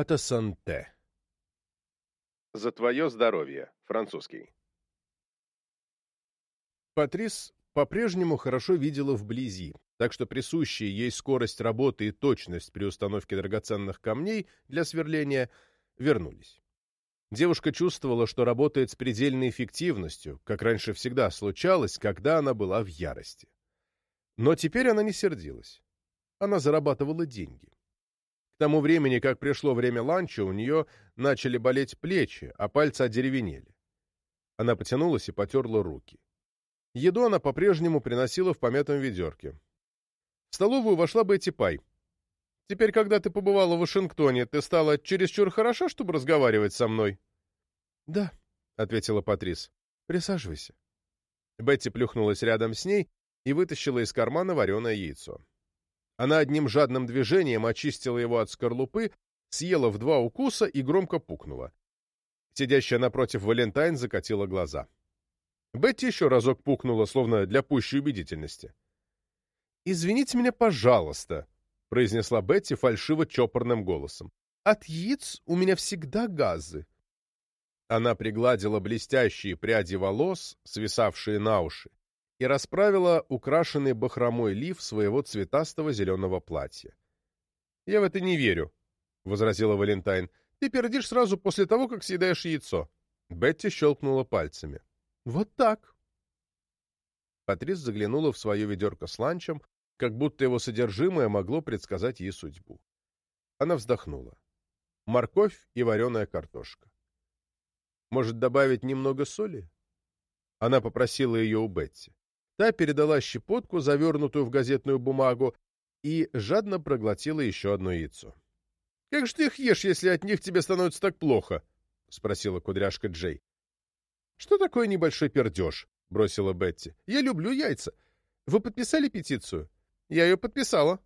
Ата санте. За твое здоровье. Французский. Патрис по-прежнему хорошо видела вблизи, так что присущие ей скорость работы и точность при установке драгоценных камней для сверления вернулись. Девушка чувствовала, что работает с предельной эффективностью, как раньше всегда случалось, когда она была в ярости. Но теперь она не сердилась. Она зарабатывала деньги. К тому времени, как пришло время ланча, у нее начали болеть плечи, а пальцы одеревенели. Она потянулась и потерла руки. Еду она по-прежнему приносила в помятом ведерке. В столовую вошла Бетти Пай. «Теперь, когда ты побывала в Вашингтоне, ты стала чересчур хороша, чтобы разговаривать со мной?» «Да», — ответила Патрис. «Присаживайся». Бетти плюхнулась рядом с ней и вытащила из кармана вареное яйцо. Она одним жадным движением очистила его от скорлупы, съела в два укуса и громко пукнула. Сидящая напротив Валентайн закатила глаза. Бетти еще разок пукнула, словно для пущей убедительности. «Извините меня, пожалуйста», — произнесла Бетти фальшиво-чопорным голосом. «От яиц у меня всегда газы». Она пригладила блестящие пряди волос, свисавшие на уши, и расправила украшенный бахромой лиф своего цветастого зеленого платья. «Я в это не верю», — возразила Валентайн. «Ты пердишь сразу после того, как съедаешь яйцо». Бетти щелкнула пальцами. «Вот так». Патрис заглянула в свое ведерко с ланчем, как будто его содержимое могло предсказать ей судьбу. Она вздохнула. Морковь и вареная картошка. «Может, добавить немного соли?» Она попросила ее у Бетти. Та передала щепотку, завернутую в газетную бумагу, и жадно проглотила еще одно яйцо. — Как же ты их ешь, если от них тебе становится так плохо? — спросила кудряшка Джей. — Что такое небольшой пердеж? — бросила Бетти. — Я люблю яйца. Вы подписали петицию? Я ее подписала.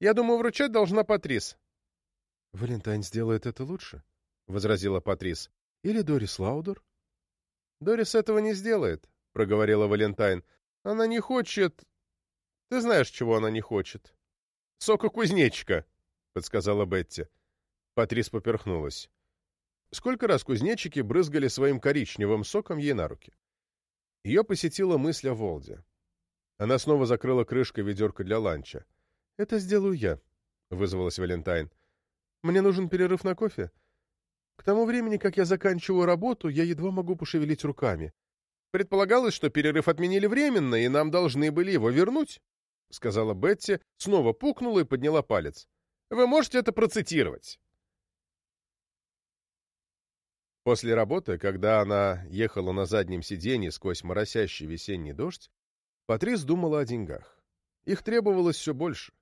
Я думаю, вручать должна Патрис. — Валентайн сделает это лучше, — возразила Патрис. — Или Дорис Лаудер? — Дорис этого не сделает, — проговорила Валентайн. Она не хочет... Ты знаешь, чего она не хочет. Сока кузнечика, — подсказала Бетти. Патрис поперхнулась. Сколько раз кузнечики брызгали своим коричневым соком ей на руки. Ее посетила мысль о Волде. Она снова закрыла крышкой ведерко для ланча. «Это сделаю я», — вызвалась Валентайн. «Мне нужен перерыв на кофе. К тому времени, как я заканчиваю работу, я едва могу пошевелить руками. Предполагалось, что перерыв отменили временно, и нам должны были его вернуть, — сказала Бетти, снова пукнула и подняла палец. — Вы можете это процитировать. После работы, когда она ехала на заднем сиденье сквозь моросящий весенний дождь, Патрис думала о деньгах. Их требовалось все больше.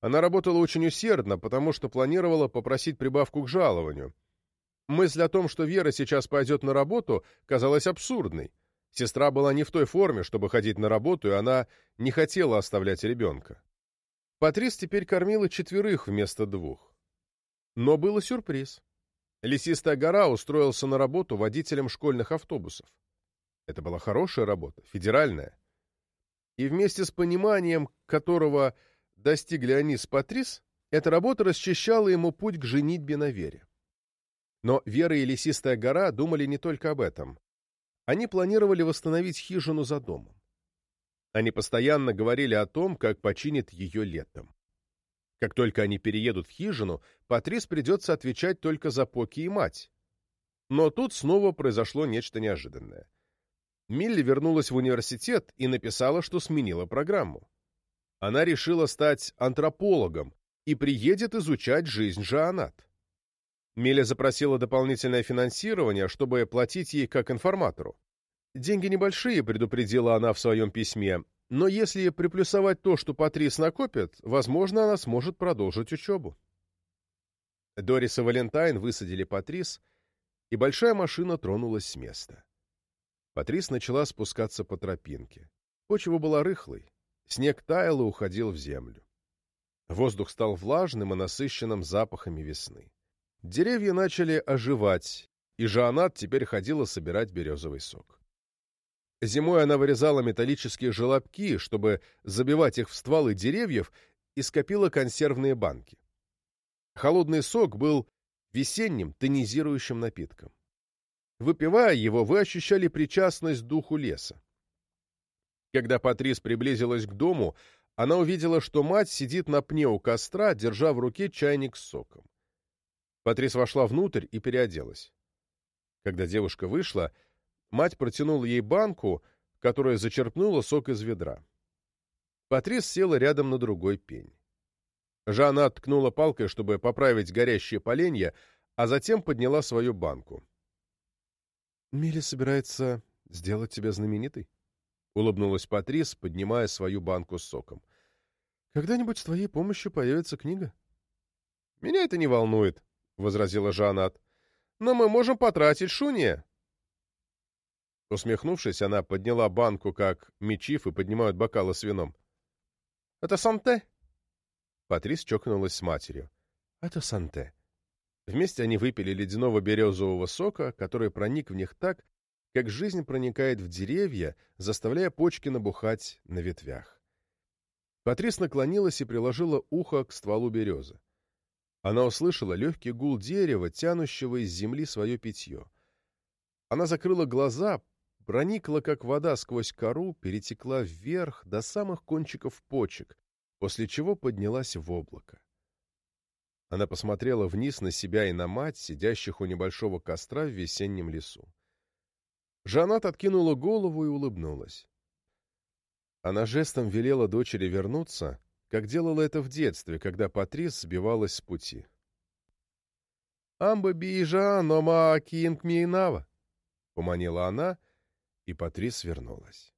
Она работала очень усердно, потому что планировала попросить прибавку к жалованию. Мысль о том, что Вера сейчас пойдет на работу, казалась абсурдной. Сестра была не в той форме, чтобы ходить на работу, и она не хотела оставлять ребенка. Патрис теперь кормила четверых вместо двух. Но был сюрприз. Лесистая гора устроился на работу водителем школьных автобусов. Это была хорошая работа, федеральная. И вместе с пониманием, которого достигли они с Патрис, эта работа расчищала ему путь к женитьбе на Вере. Но Вера и Лесистая гора думали не только об этом. Они планировали восстановить хижину за домом. Они постоянно говорили о том, как починят ее летом. Как только они переедут в хижину, Патрис придется отвечать только за Поки и мать. Но тут снова произошло нечто неожиданное. Милли вернулась в университет и написала, что сменила программу. Она решила стать антропологом и приедет изучать жизнь Жаанат. Миля запросила дополнительное финансирование, чтобы платить ей как информатору. Деньги небольшие, предупредила она в своем письме, но если приплюсовать то, что Патрис накопит, возможно, она сможет продолжить учебу. Дорис и Валентайн высадили Патрис, и большая машина тронулась с места. Патрис начала спускаться по тропинке. Почва была рыхлой, снег таял и уходил в землю. Воздух стал влажным и насыщенным запахами весны. Деревья начали оживать, и Жанат теперь ходила собирать березовый сок. Зимой она вырезала металлические желобки, чтобы забивать их в стволы деревьев, и скопила консервные банки. Холодный сок был весенним тонизирующим напитком. Выпивая его, вы ощущали причастность духу леса. Когда Патрис приблизилась к дому, она увидела, что мать сидит на пне у костра, держа в руке чайник с соком. Патрис вошла внутрь и переоделась. Когда девушка вышла, мать протянула ей банку, которая зачерпнула сок из ведра. Патрис села рядом на другой пень. Жанна ткнула палкой, чтобы поправить горящие поленья, а затем подняла свою банку. «Милли собирается сделать тебя знаменитой?» — улыбнулась Патрис, поднимая свою банку с соком. «Когда-нибудь с твоей помощью появится книга?» «Меня это не волнует», — возразила Жанат. «Но мы можем потратить шуния». Усмехнувшись, она подняла банку, как мечив и поднимают бокалы с вином. «Это санте?» Патрис чокнулась с матерью. «Это санте». Вместе они выпили ледяного березового сока, который проник в них так, как жизнь проникает в деревья, заставляя почки набухать на ветвях. Патрис наклонилась и приложила ухо к стволу березы. Она услышала легкий гул дерева, тянущего из земли свое питье. Она закрыла глаза, проникла, как вода сквозь кору, перетекла вверх до самых кончиков почек, после чего поднялась в облако. Она посмотрела вниз на себя и на мать, сидящих у небольшого костра в весеннем лесу. Жанат откинула голову и улыбнулась. Она жестом велела дочери вернуться, как делала это в детстве, когда Патрис сбивалась с пути. «Амба бижа, нома кинг мейнава», — поманила она, и Патрис вернулась.